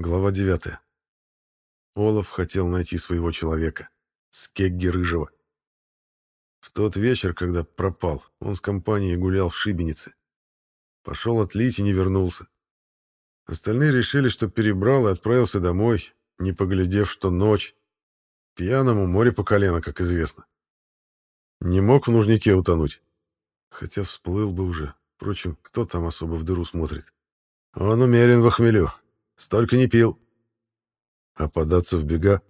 Глава 9. Олаф хотел найти своего человека, Скегги Рыжего. В тот вечер, когда пропал, он с компанией гулял в Шибенице. Пошел отлить и не вернулся. Остальные решили, что перебрал и отправился домой, не поглядев, что ночь. Пьяному море по колено, как известно. Не мог в нужнике утонуть. Хотя всплыл бы уже. Впрочем, кто там особо в дыру смотрит? Он умерен в хмелю. Столько не пил. А податься в бега?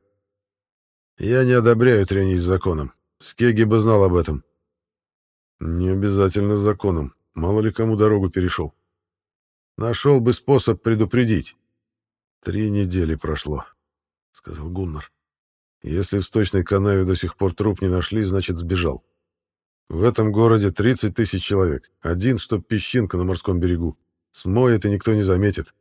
Я не одобряю тренить с законом. Скеги бы знал об этом. Не обязательно с законом. Мало ли кому дорогу перешел. Нашел бы способ предупредить. Три недели прошло, — сказал Гуннар. Если в сточной канаве до сих пор труп не нашли, значит, сбежал. В этом городе 30 тысяч человек. Один, чтоб песчинка на морском берегу. Смоет, и никто не заметит.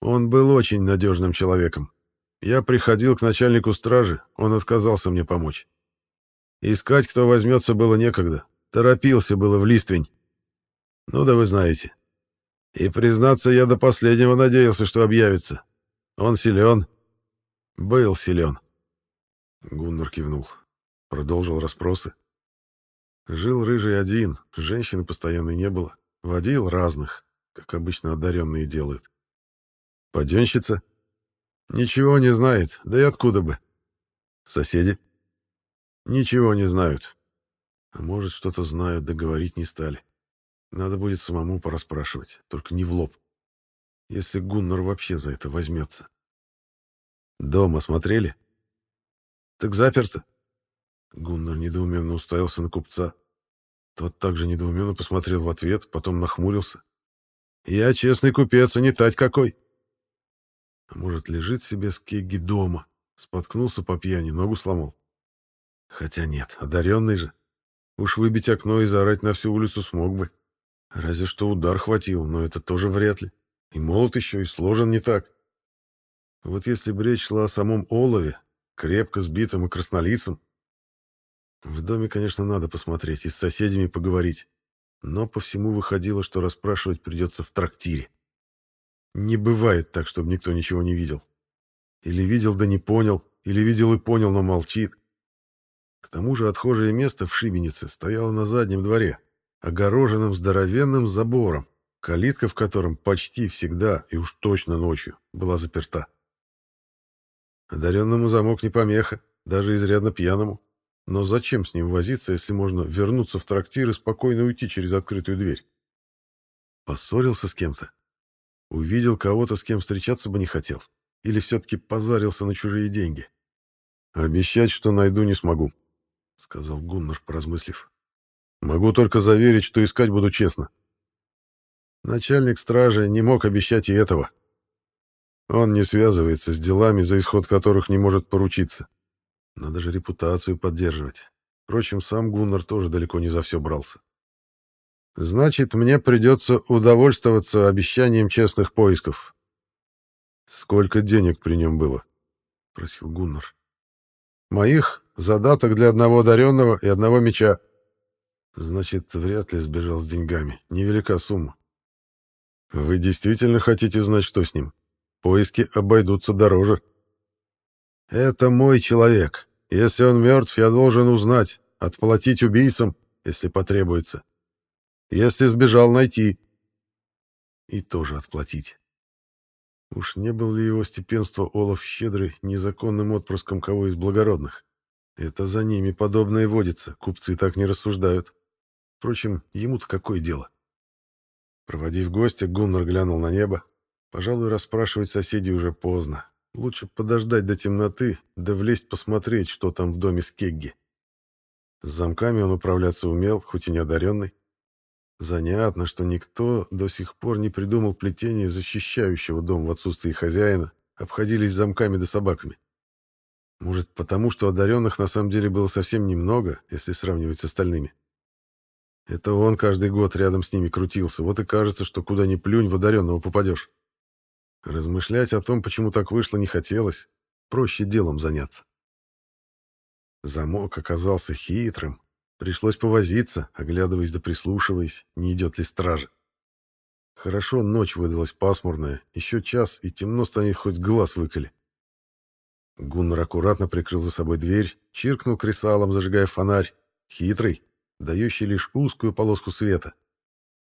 Он был очень надежным человеком. Я приходил к начальнику стражи, он отказался мне помочь. Искать, кто возьмется, было некогда. Торопился было в листвень. Ну да вы знаете. И, признаться, я до последнего надеялся, что объявится. Он силен. Был силен. Гуннар кивнул. Продолжил расспросы. Жил рыжий один, женщины постоянно не было. Водил разных, как обычно одаренные делают. Паденщица? Ничего не знает, да и откуда бы. Соседи? Ничего не знают. А может, что-то знают, да говорить не стали. Надо будет самому пораспрашивать, только не в лоб. Если Гуннар вообще за это возьмется. Дома смотрели? Так заперто. Гуннар недоуменно уставился на купца. Тот также недоуменно посмотрел в ответ, потом нахмурился. «Я честный купец, а не тать какой!» А может, лежит себе с Кегги дома, споткнулся по пьяни, ногу сломал. Хотя нет, одаренный же. Уж выбить окно и заорать на всю улицу смог бы. Разве что удар хватил, но это тоже вряд ли. И молот еще, и сложен не так. Вот если бы речь шла о самом Олове, крепко сбитом и краснолицем, в доме, конечно, надо посмотреть и с соседями поговорить, но по всему выходило, что расспрашивать придется в трактире. Не бывает так, чтобы никто ничего не видел. Или видел, да не понял, или видел и понял, но молчит. К тому же отхожее место в Шибенице стояло на заднем дворе, огороженным здоровенным забором, калитка в котором почти всегда, и уж точно ночью, была заперта. Одаренному замок не помеха, даже изрядно пьяному. Но зачем с ним возиться, если можно вернуться в трактир и спокойно уйти через открытую дверь? Поссорился с кем-то? Увидел кого-то, с кем встречаться бы не хотел. Или все-таки позарился на чужие деньги. «Обещать, что найду, не смогу», — сказал Гуннар, поразмыслив. «Могу только заверить, что искать буду честно». Начальник стражи не мог обещать и этого. Он не связывается с делами, за исход которых не может поручиться. Надо же репутацию поддерживать. Впрочем, сам Гуннар тоже далеко не за все брался. Значит, мне придется удовольствоваться обещанием честных поисков. Сколько денег при нем было? Просил Гуннар. Моих задаток для одного одаренного и одного меча. Значит, вряд ли сбежал с деньгами. Невелика сумма. Вы действительно хотите знать, что с ним? Поиски обойдутся дороже. Это мой человек. Если он мертв, я должен узнать, отплатить убийцам, если потребуется. Если сбежал, найти. И тоже отплатить. Уж не был ли его степенство Олаф Щедрый незаконным отпрыском кого из благородных? Это за ними подобное водится, купцы так не рассуждают. Впрочем, ему-то какое дело? Проводив гостя, Гуннар глянул на небо. Пожалуй, расспрашивать соседей уже поздно. Лучше подождать до темноты, да влезть посмотреть, что там в доме Скегги. С замками он управляться умел, хоть и не одаренный. Занятно, что никто до сих пор не придумал плетение, защищающего дом в отсутствии хозяина, обходились замками да собаками. Может, потому что одаренных на самом деле было совсем немного, если сравнивать с остальными. Это он каждый год рядом с ними крутился, вот и кажется, что куда ни плюнь, в одаренного попадешь. Размышлять о том, почему так вышло, не хотелось, проще делом заняться. Замок оказался хитрым, Пришлось повозиться, оглядываясь да прислушиваясь, не идет ли стража. Хорошо, ночь выдалась пасмурная. Еще час, и темно станет хоть глаз выколи. Гуннар аккуратно прикрыл за собой дверь, чиркнул кресалом, зажигая фонарь. Хитрый, дающий лишь узкую полоску света.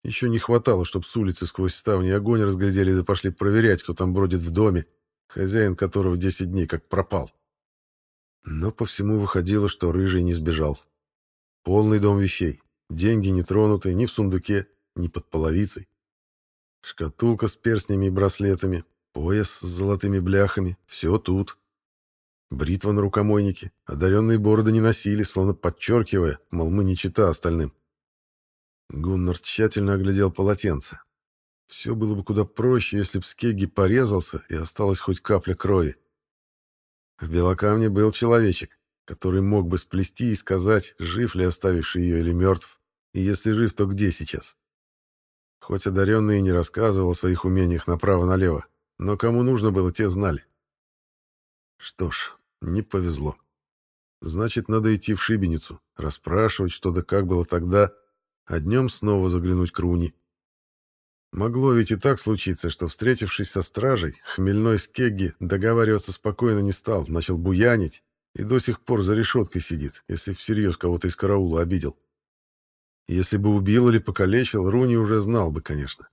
Еще не хватало, чтобы с улицы сквозь ставни огонь разглядели да пошли проверять, кто там бродит в доме, хозяин которого 10 дней как пропал. Но по всему выходило, что Рыжий не сбежал. Полный дом вещей. Деньги не тронуты ни в сундуке, ни под половицей. Шкатулка с перстнями и браслетами, пояс с золотыми бляхами — все тут. Бритва на рукомойнике, одаренные бороды не носили, словно подчеркивая, мол, мы не чита остальным. Гуннар тщательно оглядел полотенце. Все было бы куда проще, если б Скегги порезался и осталась хоть капля крови. В Белокамне был человечек, который мог бы сплести и сказать, жив ли оставивший ее или мертв, и если жив, то где сейчас. Хоть одаренный и не рассказывал о своих умениях направо-налево, но кому нужно было, те знали. Что ж, не повезло. Значит, надо идти в Шибеницу, расспрашивать, что да как было тогда, а днем снова заглянуть к Руни. Могло ведь и так случиться, что, встретившись со стражей, хмельной Скегги договариваться спокойно не стал, начал буянить и до сих пор за решеткой сидит, если всерьез кого-то из караула обидел. Если бы убил или покалечил, Руни уже знал бы, конечно.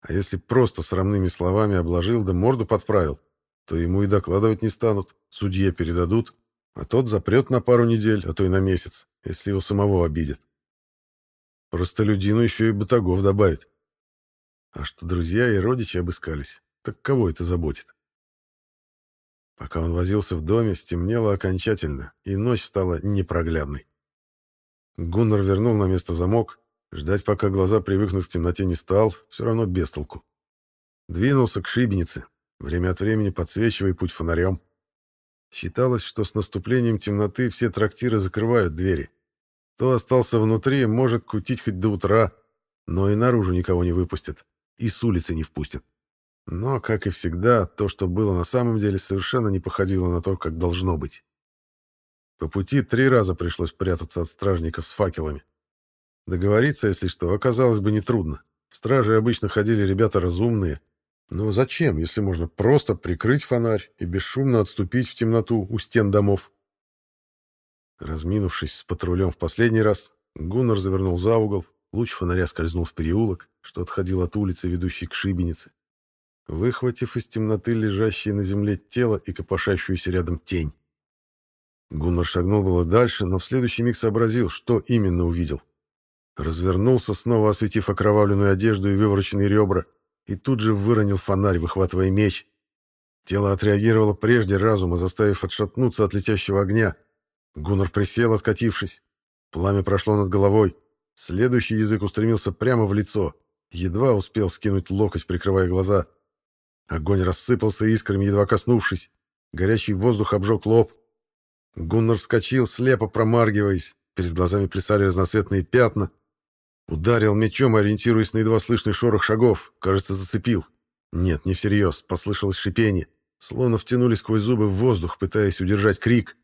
А если просто срамными словами обложил да морду подправил, то ему и докладывать не станут, судье передадут, а тот запрет на пару недель, а то и на месяц, если его самого обидят. Простолюдину еще и батагов добавит. А что друзья и родичи обыскались, так кого это заботит? Пока он возился в доме, стемнело окончательно, и ночь стала непроглядной. Гуннар вернул на место замок, ждать, пока глаза привыкнут к темноте, не стал, все равно без толку. Двинулся к шибенице, время от времени подсвечивая путь фонарем. Считалось, что с наступлением темноты все трактиры закрывают двери, кто остался внутри, может кутить хоть до утра, но и наружу никого не выпустят, и с улицы не впустят. Но, как и всегда, то, что было на самом деле, совершенно не походило на то, как должно быть. По пути три раза пришлось прятаться от стражников с факелами. Договориться, если что, оказалось бы нетрудно. В страже обычно ходили ребята разумные. Но зачем, если можно просто прикрыть фонарь и бесшумно отступить в темноту у стен домов? Разминувшись с патрулем в последний раз, Гуннар завернул за угол, луч фонаря скользнул в переулок, что отходил от улицы, ведущей к шибенице. Выхватив из темноты лежащее на земле тело и копошащуюся рядом тень. Гуннар шагнул было дальше, но в следующий миг сообразил, что именно увидел. Развернулся, снова осветив окровавленную одежду и вывороченные ребра, и тут же выронил фонарь, выхватывая меч. Тело отреагировало прежде разума, заставив отшатнуться от летящего огня — Гуннар присел, откатившись. Пламя прошло над головой. Следующий язык устремился прямо в лицо. Едва успел скинуть локоть, прикрывая глаза. Огонь рассыпался искрами, едва коснувшись. Горячий воздух обжег лоб. Гуннар вскочил, слепо промаргиваясь. Перед глазами плясали разноцветные пятна. Ударил мечом, ориентируясь на едва слышный шорох шагов. Кажется, зацепил. Нет, не всерьез. Послышалось шипение. Словно втянули сквозь зубы в воздух, пытаясь удержать крик.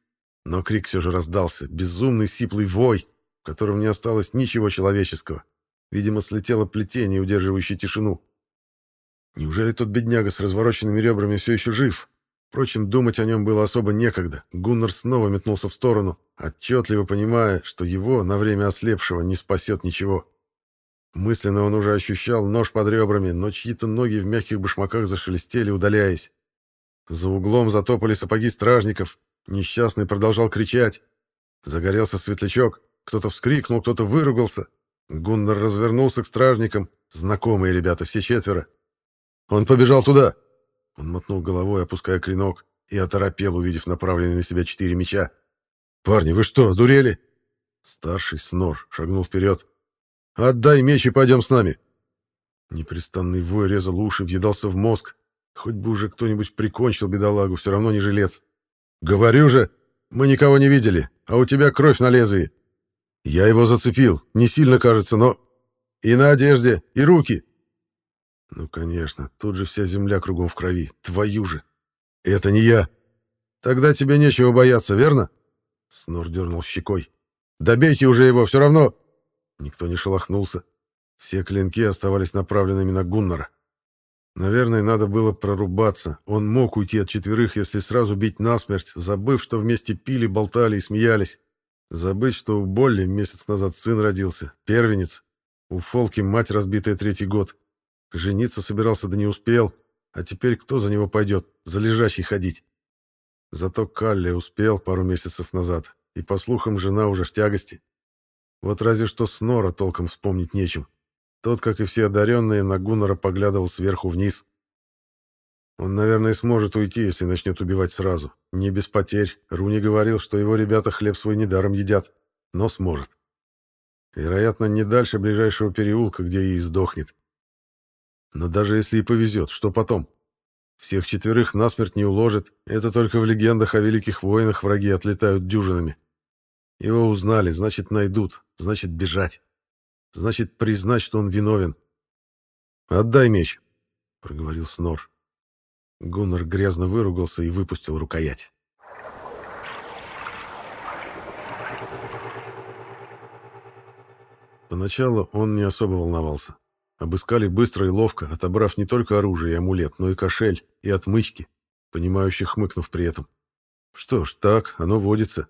Но крик все же раздался, безумный сиплый вой, в котором не осталось ничего человеческого. Видимо, слетело плетение, удерживающее тишину. Неужели тот бедняга с развороченными ребрами все еще жив? Впрочем, думать о нем было особо некогда. Гуннар снова метнулся в сторону, отчетливо понимая, что его, на время ослепшего, не спасет ничего. Мысленно он уже ощущал нож под ребрами, но чьи-то ноги в мягких башмаках зашелестели, удаляясь. За углом затопали сапоги стражников, Несчастный продолжал кричать. Загорелся светлячок. Кто-то вскрикнул, кто-то выругался. Гуннар развернулся к стражникам. Знакомые ребята, все четверо. «Он побежал туда!» Он мотнул головой, опуская клинок, и оторопел, увидев направленные на себя четыре меча. «Парни, вы что, дурели?» Старший Снор шагнул вперед. «Отдай меч и пойдем с нами!» Непрестанный вой резал уши, въедался в мозг. Хоть бы уже кто-нибудь прикончил бедолагу, все равно не жилец. «Говорю же, мы никого не видели, а у тебя кровь на лезвии. Я его зацепил, не сильно кажется, но... И на одежде, и руки!» «Ну, конечно, тут же вся земля кругом в крови. Твою же! Это не я! Тогда тебе нечего бояться, верно?» Снор дернул щекой. «Добейте уже его, все равно...» Никто не шелохнулся. Все клинки оставались направленными на Гуннара. Наверное, надо было прорубаться. Он мог уйти от четверых, если сразу бить насмерть, забыв, что вместе пили, болтали и смеялись. Забыть, что у Болли месяц назад сын родился, первенец. У Фолки мать разбитая третий год. Жениться собирался, да не успел. А теперь кто за него пойдет, за лежащий ходить? Зато Калли успел пару месяцев назад, и, по слухам, жена уже в тягости. Вот разве что Снора толком вспомнить нечем. Тот, как и все одаренные, на Гуннера поглядывал сверху вниз. Он, наверное, сможет уйти, если начнет убивать сразу. Не без потерь. Руни говорил, что его ребята хлеб свой недаром едят. Но сможет. Вероятно, не дальше ближайшего переулка, где и сдохнет. Но даже если и повезет, что потом? Всех четверых насмерть не уложит. Это только в легендах о великих воинах враги отлетают дюжинами. Его узнали, значит, найдут, значит, бежать. Значит, признать, что он виновен. «Отдай меч», — проговорил Снор. Гуннар грязно выругался и выпустил рукоять. Поначалу он не особо волновался. Обыскали быстро и ловко, отобрав не только оружие и амулет, но и кошель, и отмычки, понимающих хмыкнув при этом. Что ж, так, оно водится.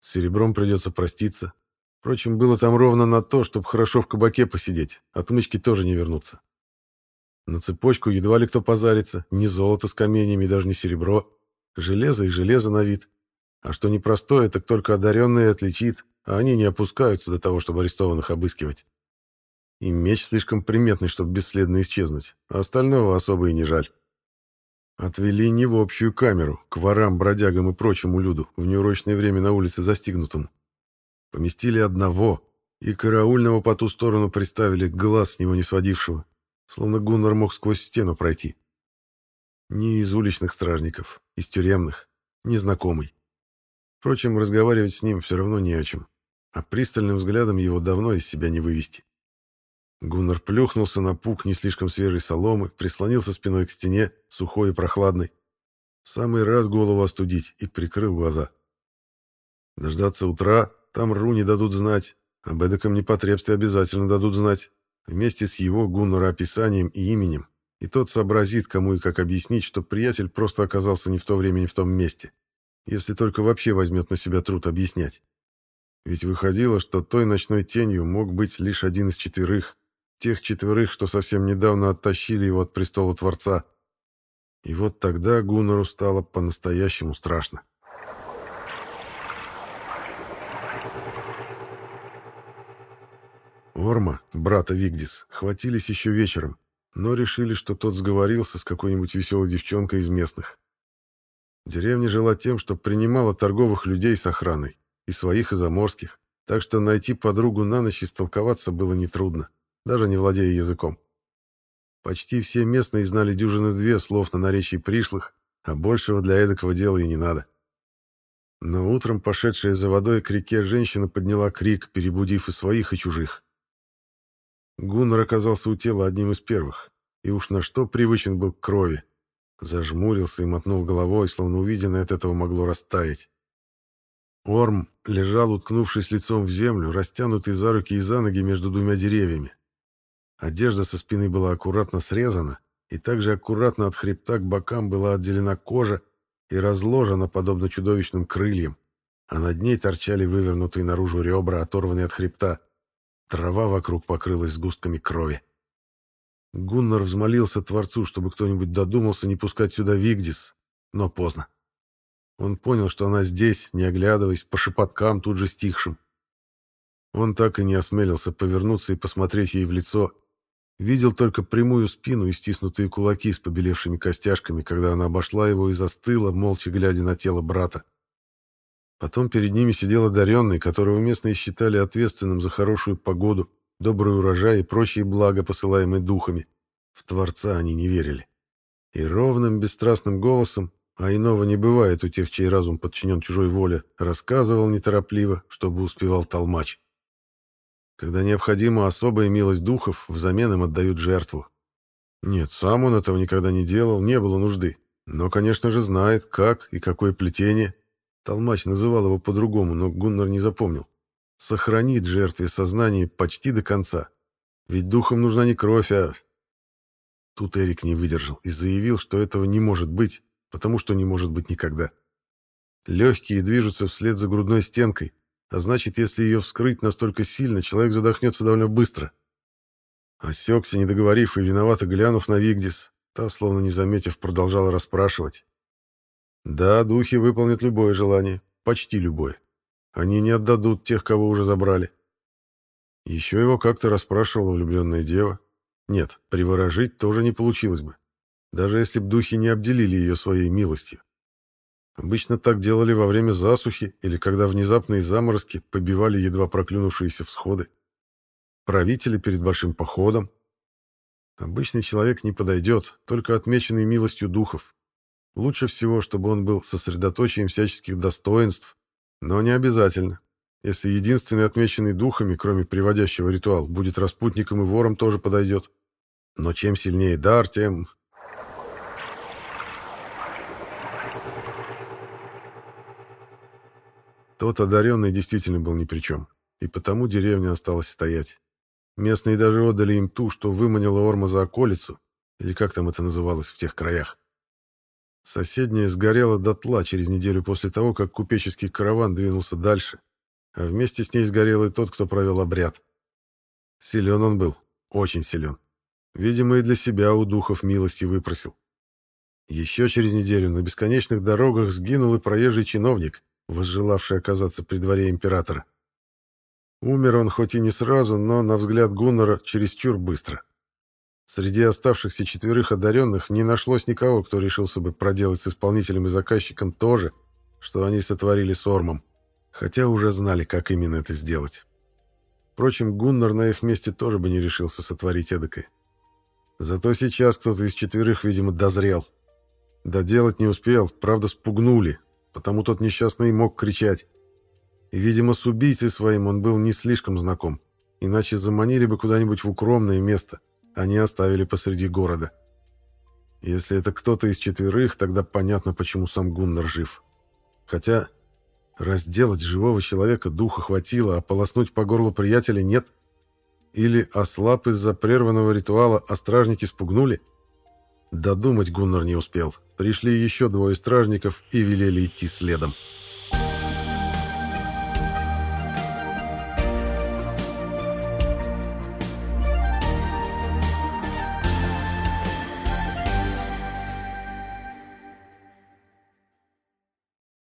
С серебром придется проститься, Впрочем, было там ровно на то, чтобы хорошо в кабаке посидеть. Отмычки тоже не вернутся. На цепочку едва ли кто позарится. Ни золото с каменями, даже не серебро. Железо и железо на вид. А что непростое, так только одаренные отличит, а они не опускаются до того, чтобы арестованных обыскивать. И меч слишком приметный, чтобы бесследно исчезнуть, а остального особо и не жаль. Отвели не в общую камеру, к ворам, бродягам и прочему люду, в неурочное время на улице застигнутому. Поместили одного, и караульного по ту сторону приставили глаз с него не сводившего, словно Гуннар мог сквозь стену пройти. Не из уличных стражников, из тюремных, незнакомый. Впрочем, разговаривать с ним все равно не о чем, а пристальным взглядом его давно из себя не вывести. Гуннар плюхнулся на пук не слишком свежей соломы, прислонился спиной к стене, сухой и прохладной. В самый раз голову остудить и прикрыл глаза. Дождаться утра, там Руни дадут знать, об эдаком непотребстве обязательно дадут знать, вместе с его Гуннора описанием и именем, и тот сообразит, кому и как объяснить, что приятель просто оказался не в то время, не в том месте, если только вообще возьмет на себя труд объяснять. Ведь выходило, что той ночной тенью мог быть лишь один из четверых, тех четверых, что совсем недавно оттащили его от престола Творца. И вот тогда Гуннору стало по-настоящему страшно. Орма, брата Вигдис, хватились еще вечером, но решили, что тот сговорился с какой-нибудь веселой девчонкой из местных. Деревня жила тем, что принимала торговых людей с охраной, и своих, и заморских, так что найти подругу на ночь и столковаться было нетрудно, даже не владея языком. Почти все местные знали дюжины две слов на наречии пришлых, а большего для эдакого дела и не надо. Но утром пошедшая за водой к реке женщина подняла крик, перебудив и своих, и чужих. Гуннар оказался у тела одним из первых, и уж на что привычен был к крови. Зажмурился и мотнул головой, словно увиденное от этого могло растаять. Орм лежал, уткнувшись лицом в землю, растянутый за руки и за ноги между двумя деревьями. Одежда со спины была аккуратно срезана, и также аккуратно от хребта к бокам была отделена кожа и разложена, подобно чудовищным крыльям, а над ней торчали вывернутые наружу ребра, оторванные от хребта. Трава вокруг покрылась сгустками крови. Гуннар взмолился Творцу, чтобы кто-нибудь додумался не пускать сюда Вигдис, но поздно. Он понял, что она здесь, не оглядываясь, по шепоткам тут же стихшим. Он так и не осмелился повернуться и посмотреть ей в лицо. Видел только прямую спину и стиснутые кулаки с побелевшими костяшками, когда она обошла его и застыла, молча глядя на тело брата. Потом перед ними сидел одаренный, которого местные считали ответственным за хорошую погоду, добрый урожай и прочие блага, посылаемые духами. В Творца они не верили. И ровным, бесстрастным голосом, а иного не бывает у тех, чей разум подчинен чужой воле, рассказывал неторопливо, чтобы успевал толмач. Когда необходима особая милость духов, взамен им отдают жертву. Нет, сам он этого никогда не делал, не было нужды. Но, конечно же, знает, как и какое плетение, Толмач называл его по-другому, но Гуннар не запомнил. Сохранит жертве сознание почти до конца. Ведь духам нужна не кровь, а... Тут Эрик не выдержал и заявил, что этого не может быть, потому что не может быть никогда. Легкие движутся вслед за грудной стенкой, а значит, если ее вскрыть настолько сильно, человек задохнется довольно быстро. Осекся, не договорив и виновато глянув на Вигдис, та, словно не заметив, продолжала расспрашивать. Да, духи выполнят любое желание, почти любое. Они не отдадут тех, кого уже забрали. Еще его как-то расспрашивала влюбленная дева. Нет, приворожить тоже не получилось бы, даже если б духи не обделили ее своей милостью. Обычно так делали во время засухи или когда внезапные заморозки побивали едва проклюнувшиеся всходы. Правители перед большим походом. Обычный человек не подойдет, только отмеченный милостью духов. Лучше всего, чтобы он был сосредоточием всяческих достоинств, но не обязательно. Если единственный отмеченный духами, кроме приводящего ритуал, будет распутником и вором, тоже подойдет. Но чем сильнее дар, тем Тот одаренный действительно был ни при чем, и потому деревня осталась стоять. Местные даже отдали им ту, что выманила Орма за околицу, или как там это называлось в тех краях. Соседняя сгорела дотла через неделю после того, как купеческий караван двинулся дальше, а вместе с ней сгорел и тот, кто провел обряд. Силен он был, очень силен. Видимо, и для себя у духов милости выпросил. Еще через неделю на бесконечных дорогах сгинул и проезжий чиновник, возжелавший оказаться при дворе императора. Умер он хоть и не сразу, но, на взгляд Гуннера, чересчур быстро. Среди оставшихся четверых одаренных не нашлось никого, кто решился бы проделать с исполнителем и заказчиком то же, что они сотворили с Ормом, хотя уже знали, как именно это сделать. Впрочем, Гуннар на их месте тоже бы не решился сотворить эдакое. Зато сейчас кто-то из четверых, видимо, дозрел. Доделать не успел, правда, спугнули, потому тот несчастный мог кричать. И, видимо, с убийцей своим он был не слишком знаком, иначе заманили бы куда-нибудь в укромное место, а не оставили посреди города. Если это кто-то из четверых, тогда понятно, почему сам Гуннар жив. Хотя разделать живого человека духа хватило, а полоснуть по горлу приятеля нет. Или ослаб из-за прерванного ритуала, а стражники спугнули – Додумать Гуннар не успел. Пришли еще двое стражников и велели идти следом.